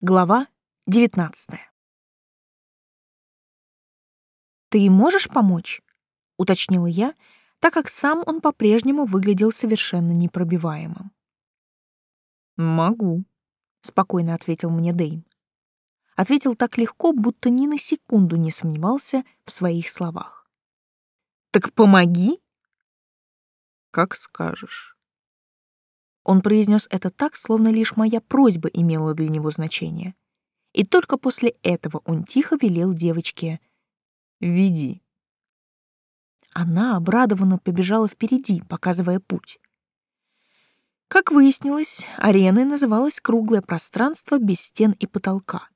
Глава 19. «Ты можешь помочь?» — уточнила я, так как сам он по-прежнему выглядел совершенно непробиваемым. «Могу», — спокойно ответил мне Дэйм. Ответил так легко, будто ни на секунду не сомневался в своих словах. «Так помоги!» «Как скажешь». Он произнес это так, словно лишь моя просьба имела для него значение. И только после этого он тихо велел девочке «Веди». Она обрадованно побежала впереди, показывая путь. Как выяснилось, ареной называлось круглое пространство без стен и потолка.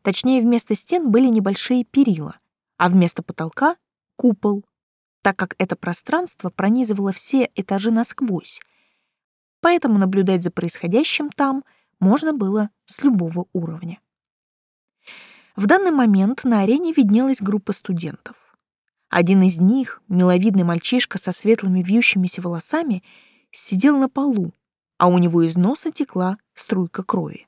Точнее, вместо стен были небольшие перила, а вместо потолка — купол, так как это пространство пронизывало все этажи насквозь, поэтому наблюдать за происходящим там можно было с любого уровня. В данный момент на арене виднелась группа студентов. Один из них, миловидный мальчишка со светлыми вьющимися волосами, сидел на полу, а у него из носа текла струйка крови.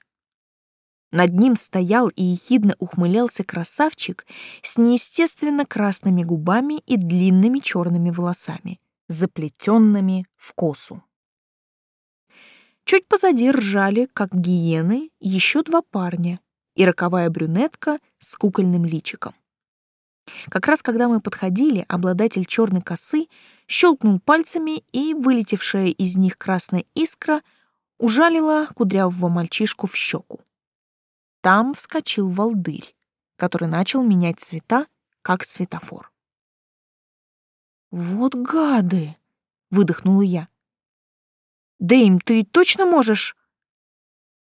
Над ним стоял и ехидно ухмылялся красавчик с неестественно красными губами и длинными черными волосами, заплетенными в косу. Чуть позади ржали, как гиены, еще два парня и роковая брюнетка с кукольным личиком. Как раз когда мы подходили, обладатель черной косы щелкнул пальцами, и вылетевшая из них красная искра ужалила кудрявого мальчишку в щеку. Там вскочил волдырь, который начал менять цвета, как светофор. «Вот гады!» — выдохнула я. Дэйм, ты точно можешь?»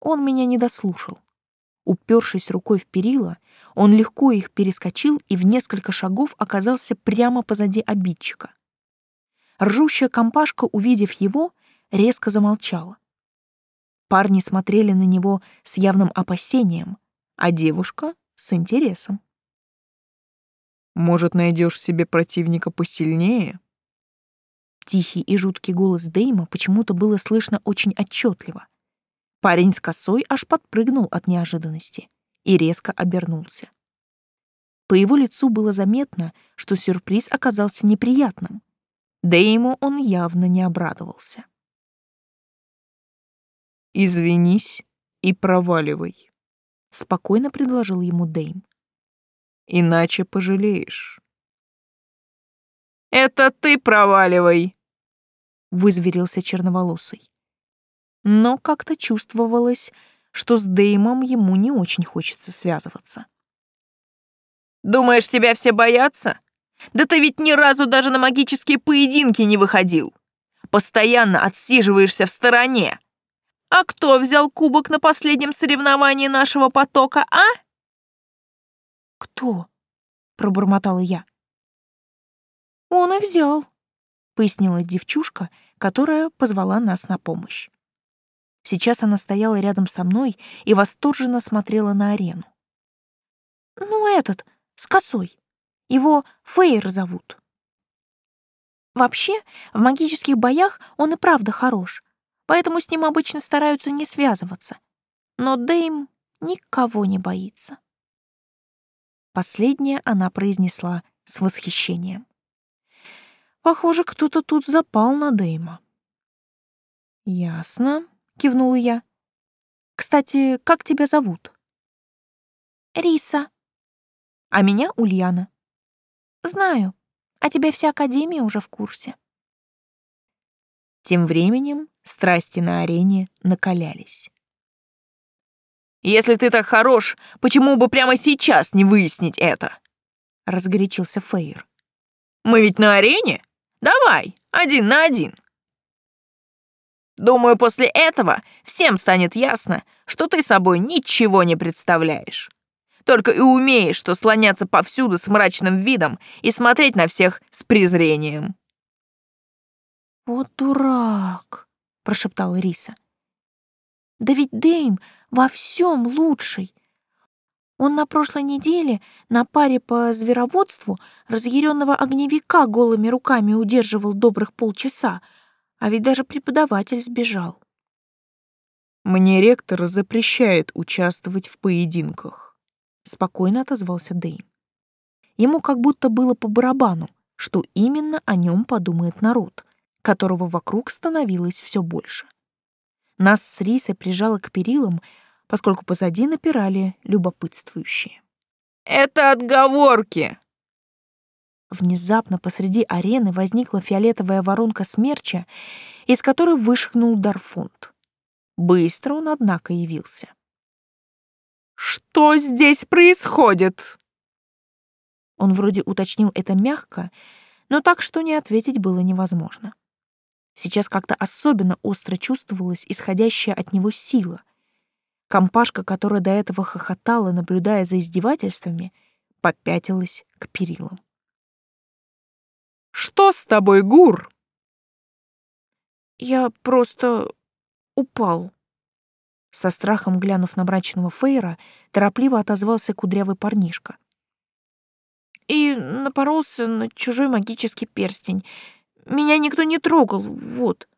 Он меня не дослушал. Упершись рукой в перила, он легко их перескочил и в несколько шагов оказался прямо позади обидчика. Ржущая компашка, увидев его, резко замолчала. Парни смотрели на него с явным опасением, а девушка — с интересом. «Может, найдешь себе противника посильнее?» Тихий и жуткий голос Дейма почему-то было слышно очень отчетливо. Парень с косой аж подпрыгнул от неожиданности и резко обернулся. По его лицу было заметно, что сюрприз оказался неприятным. Дейму он явно не обрадовался. «Извинись и проваливай», — спокойно предложил ему Дейм. «Иначе пожалеешь». «Это ты проваливай!» Вызверился черноволосый. Но как-то чувствовалось, что с Деймом ему не очень хочется связываться. «Думаешь, тебя все боятся? Да ты ведь ни разу даже на магические поединки не выходил. Постоянно отсиживаешься в стороне. А кто взял кубок на последнем соревновании нашего потока, а?» «Кто?» — пробормотала я. «Он и взял», пояснила девчушка, которая позвала нас на помощь. Сейчас она стояла рядом со мной и восторженно смотрела на арену. «Ну, этот, с косой. Его Фейер зовут». Вообще, в магических боях он и правда хорош, поэтому с ним обычно стараются не связываться. Но Дэйм никого не боится. Последнее она произнесла с восхищением. Похоже, кто-то тут запал на Дейма. Ясно, кивнула я. Кстати, как тебя зовут? Риса. А меня Ульяна. Знаю. А тебя вся академия уже в курсе. Тем временем страсти на арене накалялись. «Если ты так хорош, почему бы прямо сейчас не выяснить это?» — разгорячился Фейр. «Мы ведь на арене? Давай, один на один. Думаю, после этого всем станет ясно, что ты собой ничего не представляешь. Только и умеешь, что слоняться повсюду с мрачным видом и смотреть на всех с презрением. «Вот дурак», — прошептала Риса. «Да ведь Дэйм во всем лучший. Он на прошлой неделе на паре по звероводству разъяренного огневика голыми руками удерживал добрых полчаса, а ведь даже преподаватель сбежал. Мне ректор запрещает участвовать в поединках. Спокойно отозвался Дэйм. Ему как будто было по барабану, что именно о нем подумает народ, которого вокруг становилось все больше. Нас с Рисой прижало к перилам, поскольку позади напирали любопытствующие. «Это отговорки!» Внезапно посреди арены возникла фиолетовая воронка смерча, из которой вышагнул Дарфунд. Быстро он, однако, явился. «Что здесь происходит?» Он вроде уточнил это мягко, но так, что не ответить было невозможно. Сейчас как-то особенно остро чувствовалась исходящая от него сила. Компашка, которая до этого хохотала, наблюдая за издевательствами, попятилась к перилам. «Что с тобой, Гур?» «Я просто упал». Со страхом глянув на мрачного Фейра, торопливо отозвался кудрявый парнишка. «И напоролся на чужой магический перстень. Меня никто не трогал, вот.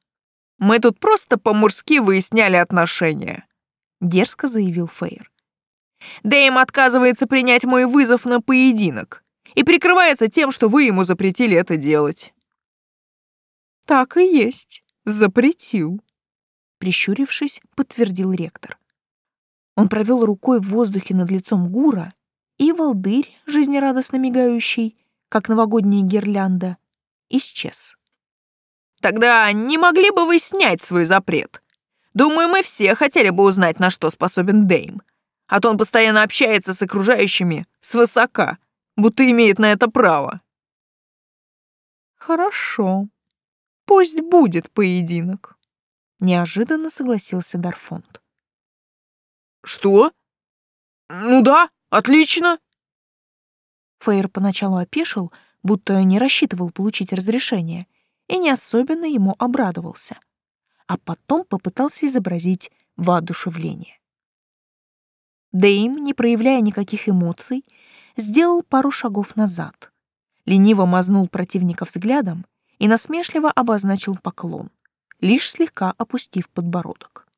Мы тут просто по-мужски выясняли отношения, дерзко заявил Фейр. Дэйм отказывается принять мой вызов на поединок и прикрывается тем, что вы ему запретили это делать. Так и есть, запретил, прищурившись, подтвердил ректор. Он провел рукой в воздухе над лицом Гура, и волдырь, жизнерадостно мигающий, как новогодняя гирлянда, исчез. Тогда не могли бы вы снять свой запрет? Думаю, мы все хотели бы узнать, на что способен Дейм. А то он постоянно общается с окружающими свысока, будто имеет на это право. Хорошо. Пусть будет поединок. Неожиданно согласился Дарфонд. Что? Ну да, отлично. Фейер поначалу опешил, будто не рассчитывал получить разрешение — и не особенно ему обрадовался, а потом попытался изобразить воодушевление. Дэйм, не проявляя никаких эмоций, сделал пару шагов назад, лениво мазнул противника взглядом и насмешливо обозначил поклон, лишь слегка опустив подбородок.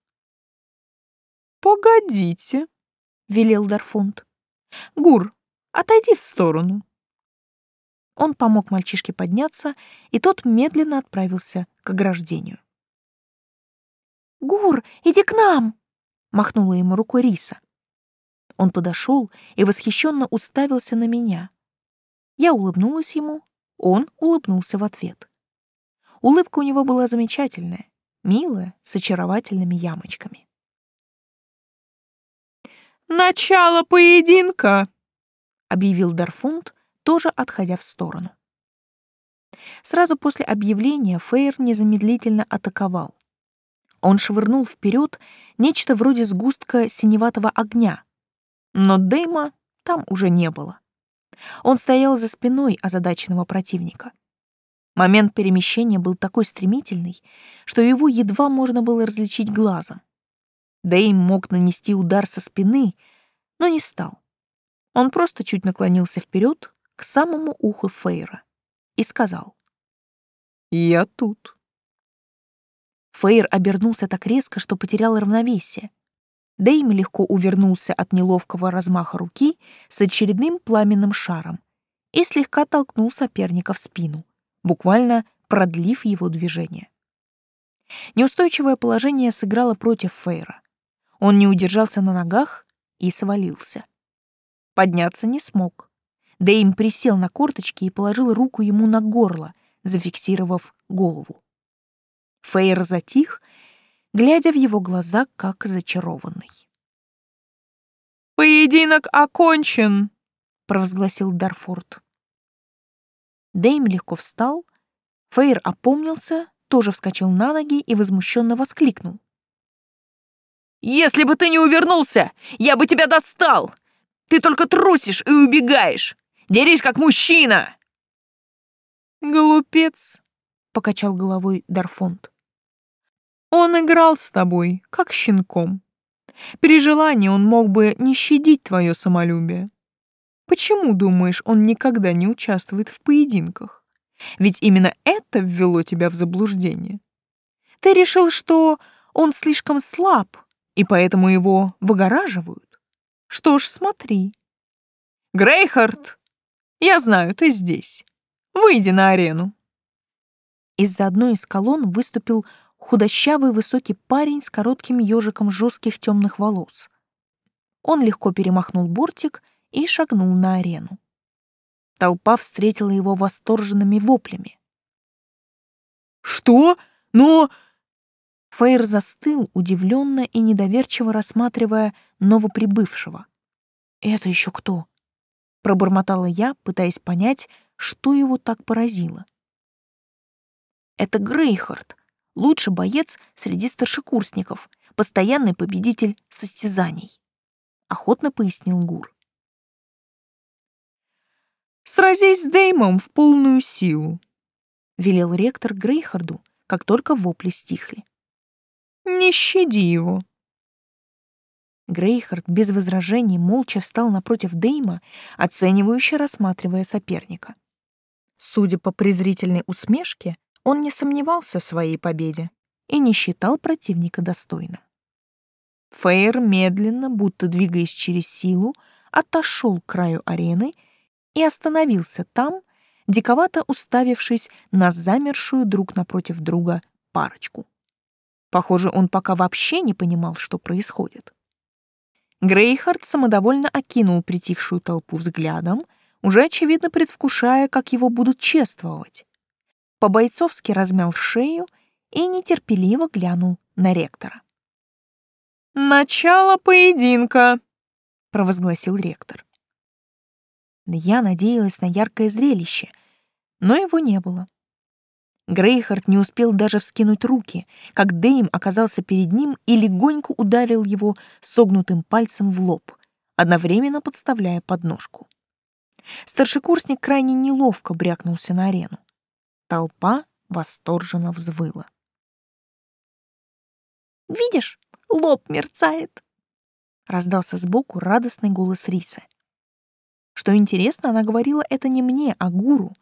«Погодите», — велел Дарфунд. «Гур, отойди в сторону». Он помог мальчишке подняться, и тот медленно отправился к ограждению. «Гур, иди к нам!» — махнула ему рукой Риса. Он подошел и восхищенно уставился на меня. Я улыбнулась ему, он улыбнулся в ответ. Улыбка у него была замечательная, милая, с очаровательными ямочками. «Начало поединка!» — объявил Дарфунд, тоже отходя в сторону. Сразу после объявления Фейр незамедлительно атаковал. Он швырнул вперед нечто вроде сгустка синеватого огня, но Дейма там уже не было. Он стоял за спиной озадаченного противника. Момент перемещения был такой стремительный, что его едва можно было различить глазом. Дейм мог нанести удар со спины, но не стал. Он просто чуть наклонился вперед, к самому уху Фейра и сказал. «Я тут». Фейр обернулся так резко, что потерял равновесие. Дэйми легко увернулся от неловкого размаха руки с очередным пламенным шаром и слегка толкнул соперника в спину, буквально продлив его движение. Неустойчивое положение сыграло против Фейра. Он не удержался на ногах и свалился. Подняться не смог. Дэйм присел на корточки и положил руку ему на горло, зафиксировав голову. Фейр затих, глядя в его глаза, как зачарованный. «Поединок окончен!» — провозгласил Дарфорд. Дэйм легко встал, Фейр опомнился, тоже вскочил на ноги и возмущенно воскликнул. «Если бы ты не увернулся, я бы тебя достал! Ты только трусишь и убегаешь! Дерись как мужчина!» «Глупец!» — покачал головой Дарфонд. «Он играл с тобой, как щенком. При желании он мог бы не щадить твое самолюбие. Почему, думаешь, он никогда не участвует в поединках? Ведь именно это ввело тебя в заблуждение. Ты решил, что он слишком слаб и поэтому его выгораживают. Что ж, смотри. Грейхард, я знаю, ты здесь. Выйди на арену. Из-за одной из колонн выступил худощавый высокий парень с коротким ежиком жестких темных волос. Он легко перемахнул бортик и шагнул на арену. Толпа встретила его восторженными воплями. «Что? Но...» Фейр застыл, удивленно и недоверчиво рассматривая новоприбывшего. «Это еще кто?» — пробормотала я, пытаясь понять, что его так поразило. «Это Грейхард, лучший боец среди старшекурсников, постоянный победитель состязаний», — охотно пояснил Гур. «Сразись с Деймом в полную силу», — велел ректор Грейхарду, как только вопли стихли. «Не щади его». Грейхард без возражений молча встал напротив Дейма, оценивающе рассматривая соперника. Судя по презрительной усмешке, он не сомневался в своей победе и не считал противника достойным. Фейр медленно, будто двигаясь через силу, отошел к краю арены и остановился там, диковато уставившись на замершую друг напротив друга парочку. Похоже, он пока вообще не понимал, что происходит. Грейхард самодовольно окинул притихшую толпу взглядом, уже очевидно предвкушая, как его будут чествовать по-бойцовски размял шею и нетерпеливо глянул на ректора. «Начало поединка!» — провозгласил ректор. Я надеялась на яркое зрелище, но его не было. Грейхард не успел даже вскинуть руки, как Дейм оказался перед ним и легонько ударил его согнутым пальцем в лоб, одновременно подставляя подножку. Старшекурсник крайне неловко брякнулся на арену. Толпа восторженно взвыла. «Видишь, лоб мерцает!» Раздался сбоку радостный голос Рисы. Что интересно, она говорила это не мне, а гуру.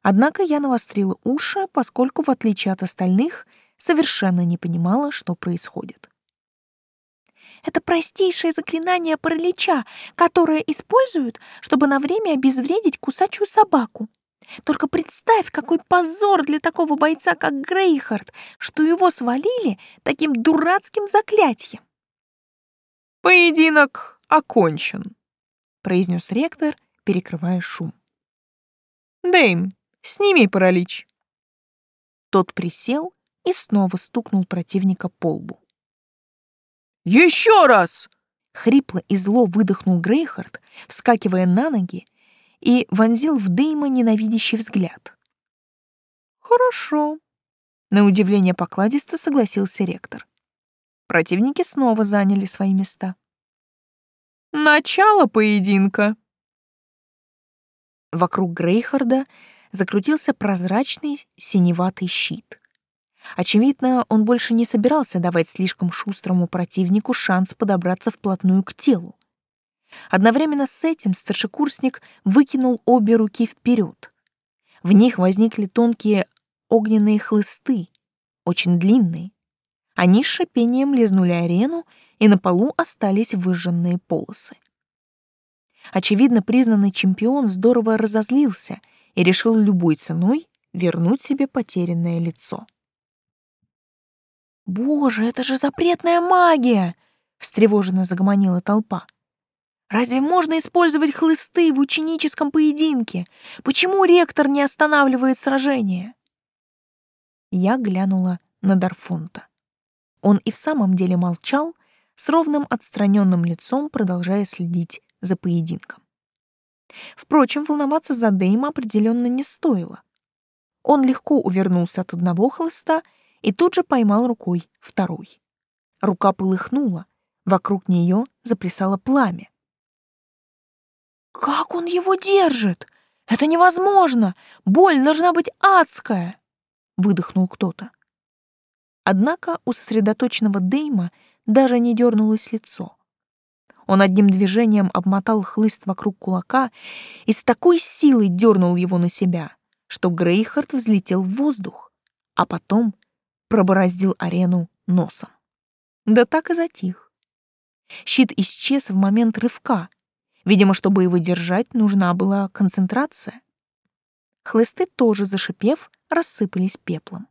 Однако я навострила уши, поскольку, в отличие от остальных, совершенно не понимала, что происходит. Это простейшее заклинание паралича, которое используют, чтобы на время обезвредить кусачую собаку. Только представь, какой позор для такого бойца, как Грейхард, что его свалили таким дурацким заклятием. «Поединок окончен», — произнес ректор, перекрывая шум. «Дэйм, сними паралич». Тот присел и снова стукнул противника по лбу. «Еще раз!» — хрипло и зло выдохнул Грейхард, вскакивая на ноги и вонзил в Дейма ненавидящий взгляд. «Хорошо», — на удивление покладисто согласился ректор. Противники снова заняли свои места. «Начало поединка!» Вокруг Грейхарда закрутился прозрачный синеватый щит. Очевидно, он больше не собирался давать слишком шустрому противнику шанс подобраться вплотную к телу. Одновременно с этим старшекурсник выкинул обе руки вперед. В них возникли тонкие огненные хлысты, очень длинные. Они с шипением лизнули арену, и на полу остались выжженные полосы. Очевидно, признанный чемпион здорово разозлился и решил любой ценой вернуть себе потерянное лицо. «Боже, это же запретная магия!» — встревоженно загомонила толпа. Разве можно использовать хлысты в ученическом поединке? Почему ректор не останавливает сражение? Я глянула на Дарфонта. Он и в самом деле молчал, с ровным отстраненным лицом продолжая следить за поединком. Впрочем, волноваться за Дейма определенно не стоило. Он легко увернулся от одного хлыста и тут же поймал рукой второй. Рука полыхнула, вокруг нее заплясало пламя. «Как он его держит? Это невозможно! Боль должна быть адская!» — выдохнул кто-то. Однако у сосредоточенного Дейма даже не дернулось лицо. Он одним движением обмотал хлыст вокруг кулака и с такой силой дернул его на себя, что Грейхард взлетел в воздух, а потом пробороздил арену носом. Да так и затих. Щит исчез в момент рывка. Видимо, чтобы его держать, нужна была концентрация. Хлысты тоже, зашипев, рассыпались пеплом.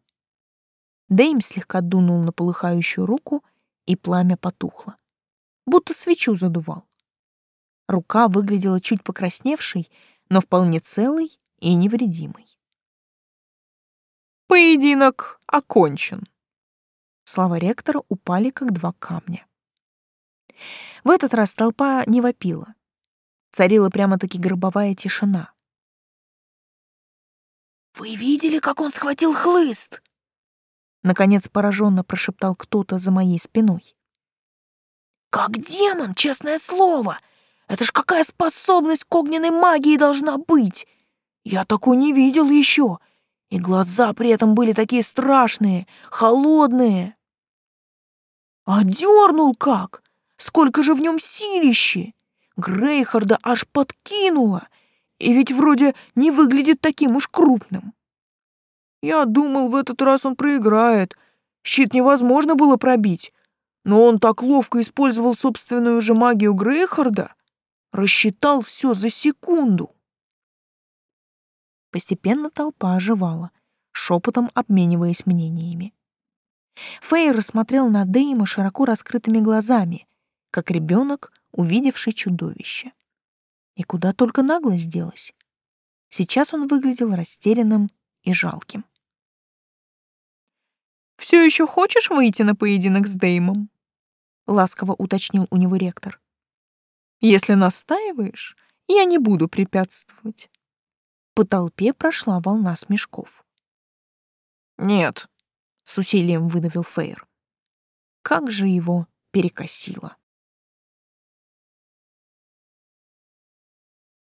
Дэйм слегка дунул на полыхающую руку, и пламя потухло. Будто свечу задувал. Рука выглядела чуть покрасневшей, но вполне целой и невредимой. «Поединок окончен». Слова ректора упали, как два камня. В этот раз толпа не вопила. Царила прямо-таки гробовая тишина. «Вы видели, как он схватил хлыст?» Наконец пораженно прошептал кто-то за моей спиной. «Как демон, честное слово! Это ж какая способность к огненной магии должна быть! Я такой не видел еще, и глаза при этом были такие страшные, холодные. А дернул как! Сколько же в нем силищи! Грейхарда аж подкинуло, и ведь вроде не выглядит таким уж крупным. Я думал, в этот раз он проиграет. Щит невозможно было пробить. Но он так ловко использовал собственную же магию Грейхарда, рассчитал все за секунду. Постепенно толпа оживала, шепотом обмениваясь мнениями. Фейр рассмотрел на Дейма широко раскрытыми глазами, как ребенок, увидевший чудовище. И куда только наглость делась. Сейчас он выглядел растерянным и жалким. «Все еще хочешь выйти на поединок с Деймом?» — ласково уточнил у него ректор. «Если настаиваешь, я не буду препятствовать». По толпе прошла волна смешков. «Нет», — с усилием выдавил Фейр. Как же его перекосило.